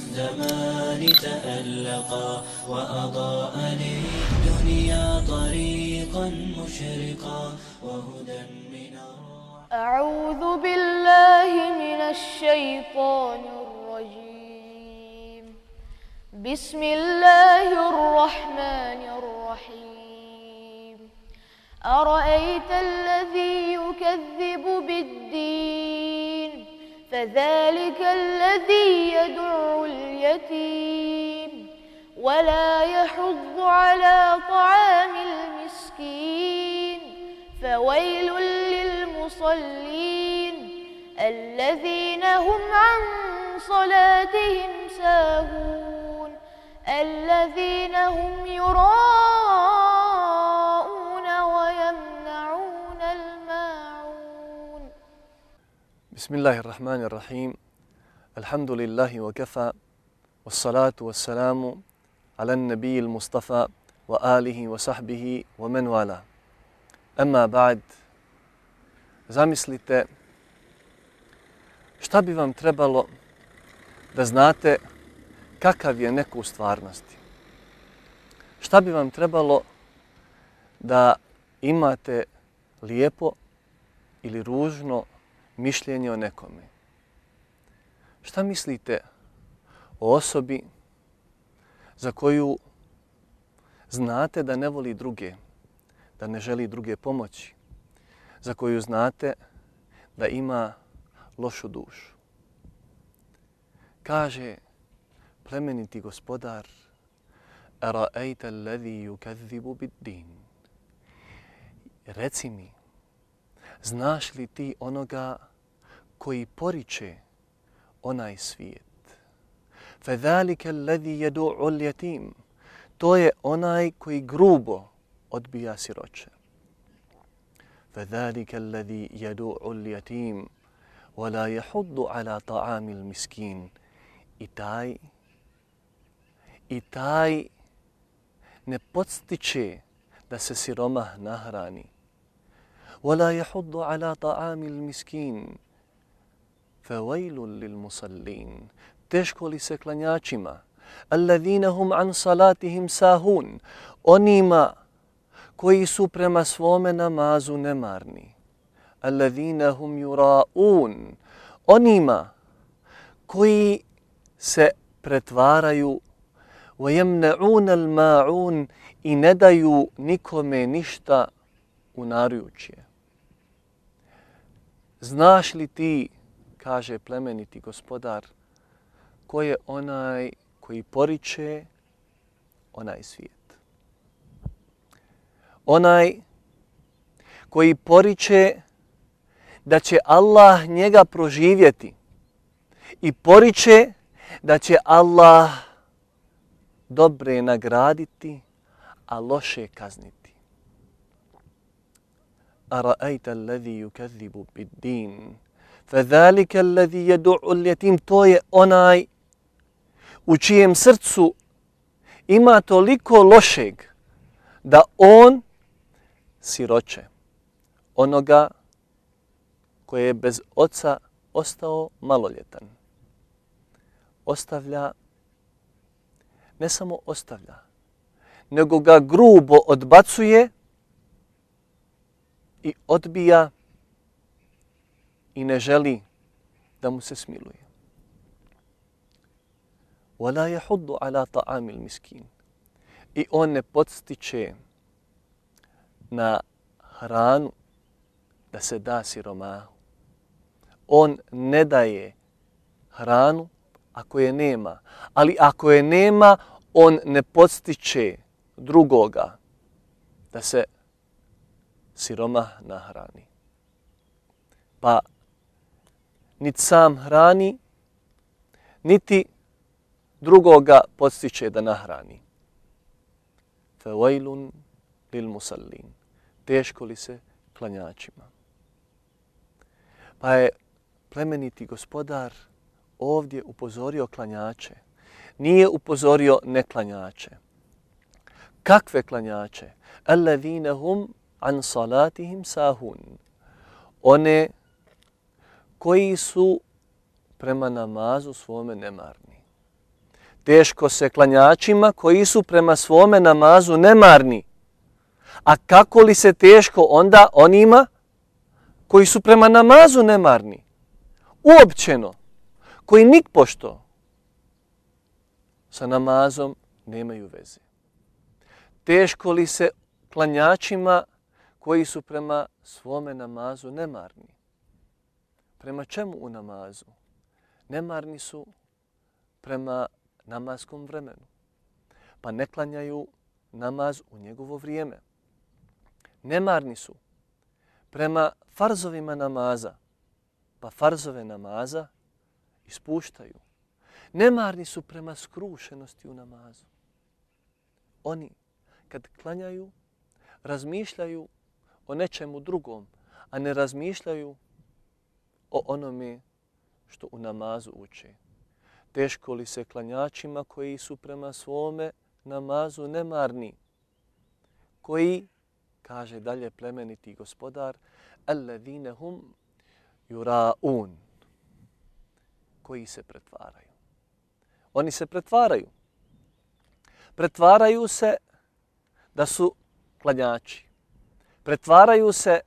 الزمان تألقا وأضاء للدنيا طريقا مشرقا وهدى من أعوذ بالله من الشيطان الرجيم. بسم الله الرحمن الرحيم. أرأيت الذي يكذب بالدين؟ فذلك الذي يدع اليتيم ولا يحض على طعام المسكين فويل للمصلين الذين هم عن صلاتهم ساهون الذين هم يراءون بسم الله الرحمن الرحيم الحمد لله وكفى والصلاة والسلام على النبي المصطفى وآله وصحبه ومن والاه أما بعد zamislite šta bi vam trebalo da znate kakav je neko u stvarnosti. Šta bi vam trebalo da imate lijepo ili ružno mišljenje o nekome. Šta mislite o osobi za koju znate da ne voli druge, da ne želi druge pomoći, za koju znate da ima lošu dušu. Kaže plemeniti gospodar Ara'ajta alladhi yukazzibu bid-din. Reci mi, znaš li ti onoga koji poriče onaj svijet? Fadhalika alladhi yad'u al-yatim. To je onaj koji grubo odbija siroče. فذلك الذي يدوع اليتيم ولا يحض على طعام المسكين i taj i taj ne podstiče da se siromah nahrani ولا يحض على طعام المسكين فويل للمصلين teško li se klanjačima الذين هم عن صلاتهم ساهون onima koji su prema svome namazu nemarni. Alladhina hum yura'un. Onima koji se pretvaraju وَيَمْنَعُونَ الْمَاعُونَ i ne daju nikome ništa unarujuće. Znaš li ti, kaže plemeniti gospodar, ko je onaj koji poriče onaj svijet? Onaj koji poriče da će Allah njega proživjeti i poriče da će Allah dobre nagraditi, a loše kazniti. أرأيت الذي bid din. فذلك الذي يدعو اليتيم to je onaj u čijem srcu ima toliko lošeg da on siroče, onoga koje je bez oca ostao maloljetan. Ostavlja, ne samo ostavlja, nego ga grubo odbacuje i odbija i ne želi da mu se smiluje. وَلَا يَحُدُّ عَلَى طَعَامِ الْمِسْكِينَ I on ne podstiče na hranu da se da siromahu. On ne daje hranu ako je nema. Ali ako je nema, on ne podstiče drugoga da se siromah nahrani. Pa niti sam hrani, niti drugoga podstiče da nahrani. Fe lil musallin teško li se klanjačima. Pa je plemeniti gospodar ovdje upozorio klanjače. Nije upozorio neklanjače. Kakve klanjače? Alladhina hum an salatihim sahun. One koji su prema namazu svome nemarni. Teško se klanjačima koji su prema svome namazu nemarni. A kako li se teško onda onima koji su prema namazu nemarni? Uopćeno, koji nik pošto sa namazom nemaju veze. Teško li se klanjačima koji su prema svome namazu nemarni? Prema čemu u namazu? Nemarni su prema namaskom vremenu. Pa ne klanjaju namaz u njegovo vrijeme. Nemarni su prema farzovima namaza. Pa farzove namaza ispuštaju. Nemarni su prema skrušenosti u namazu. Oni kad klanjaju, razmišljaju o nečemu drugom, a ne razmišljaju o onome što u namazu uče. Teško li se klanjačima koji su prema svome namazu nemarni, koji, kaže dalje plemeniti gospodar, alladhine hum yuraun, koji se pretvaraju. Oni se pretvaraju. Pretvaraju se da su klanjači. Pretvaraju se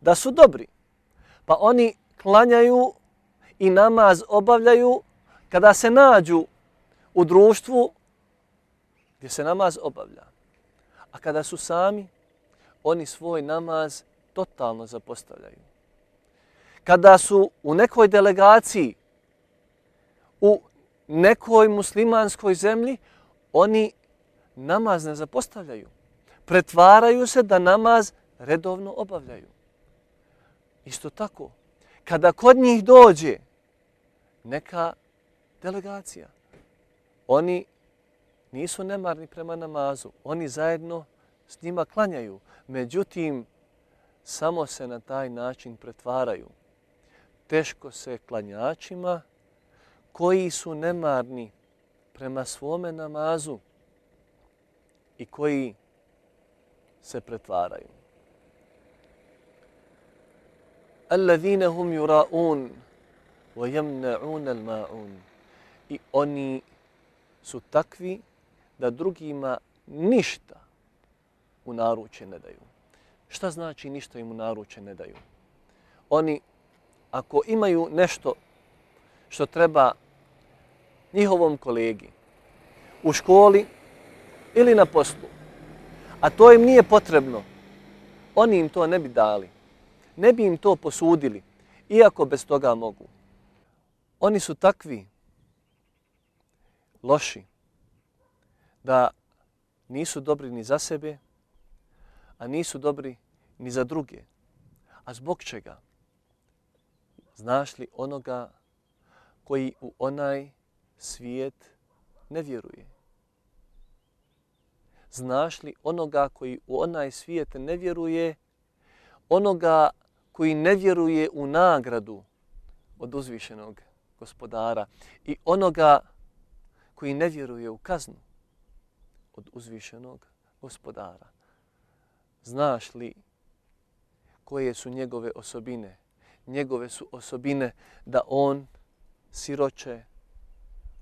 da su dobri. Pa oni klanjaju i namaz obavljaju kada se nađu u društvu gdje se namaz obavlja. A kada su sami, oni svoj namaz totalno zapostavljaju. Kada su u nekoj delegaciji, u nekoj muslimanskoj zemlji, oni namaz ne zapostavljaju. Pretvaraju se da namaz redovno obavljaju. Isto tako, kada kod njih dođe neka delegacija, oni nisu nemarni prema namazu, oni zajedno s njima klanjaju, međutim, samo se na taj način pretvaraju. Teško se klanjačima koji su nemarni prema svome namazu i koji se pretvaraju. Alladhina hum yura'un wa yamna'un al-ma'un. I oni su takvi da drugima ništa u naruče ne daju. Šta znači ništa im u naruče ne daju? Oni, ako imaju nešto što treba njihovom kolegi u školi ili na poslu, a to im nije potrebno, oni im to ne bi dali. Ne bi im to posudili, iako bez toga mogu. Oni su takvi loši da nisu dobri ni za sebe, a nisu dobri ni za druge. A zbog čega? Znaš li onoga koji u onaj svijet ne vjeruje? Znaš li onoga koji u onaj svijet ne vjeruje, onoga koji ne vjeruje u nagradu od uzvišenog gospodara i onoga koji ne vjeruje u kaznu od uzvišenog gospodara. Znaš li koje su njegove osobine? Njegove su osobine da on siroče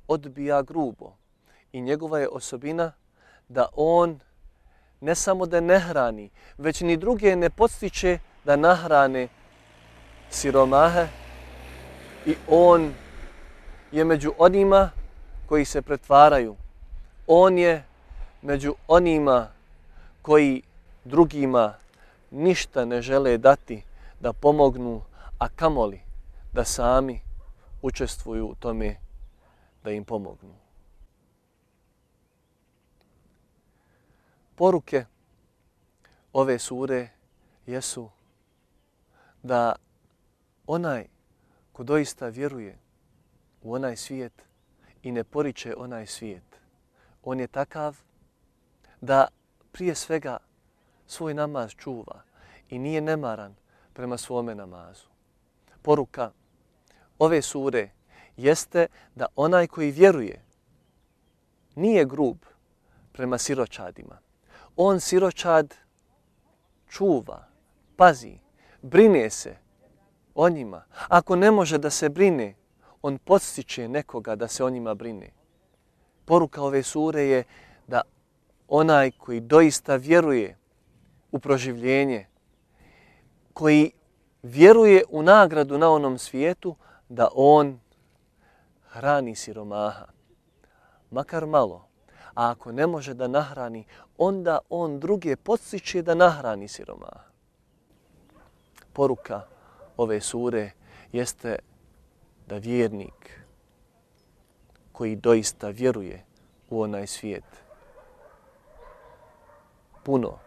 odbija grubo. I njegova je osobina da on ne samo da ne hrani, već ni druge ne podstiče da nahrane siromahe i on je među onima koji se pretvaraju. On je među onima koji drugima ništa ne žele dati da pomognu, a kamoli da sami učestvuju u tome da im pomognu. Poruke ove sure jesu da onaj ko doista vjeruje u onaj svijet i ne poriče onaj svijet, on je takav da prije svega svoj namaz čuva i nije nemaran prema svome namazu. Poruka ove sure jeste da onaj koji vjeruje nije grub prema siročadima. On siročad čuva, pazi, brine se o njima. Ako ne može da se brine, on podstiče nekoga da se o njima brine. Poruka ove sure je da onaj koji doista vjeruje u proživljenje, koji vjeruje u nagradu na onom svijetu, da on hrani siromaha. Makar malo. A ako ne može da nahrani, onda on druge podstiče da nahrani siromaha. Poruka ove sure jeste da vjernik koji doista vjeruje u onaj svijet puno,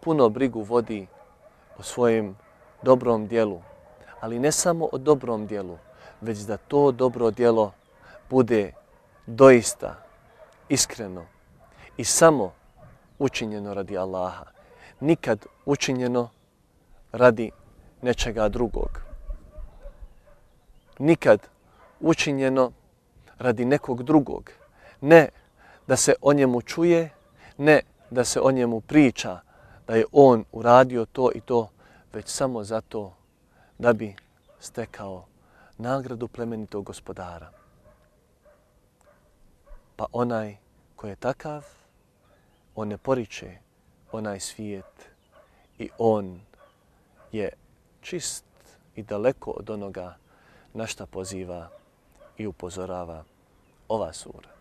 puno brigu vodi o svojem dobrom dijelu, ali ne samo o dobrom dijelu, već da to dobro dijelo bude doista iskreno i samo učinjeno radi Allaha. Nikad učinjeno radi nečega drugog. Nikad učinjeno radi nekog drugog. Ne da se o njemu čuje, ne da se o njemu priča da je on uradio to i to, već samo zato da bi stekao nagradu plemenitog gospodara. Pa onaj ko je takav, on ne poriče onaj svijet i on je čist i daleko od onoga na šta poziva i upozorava ova sura.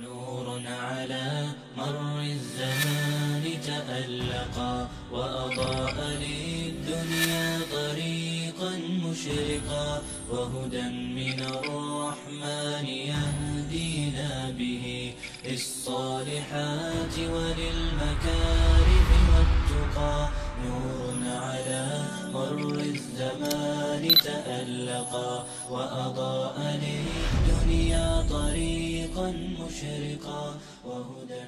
نور على مر الزمان تألقا وأضاء للدنيا طريقا مشرقا وهدى من الرحمن يهدينا به للصالحات وللمكارم والتقى نور الزمان تألقا وأضاء للدنيا طريقا مشرقا وهدى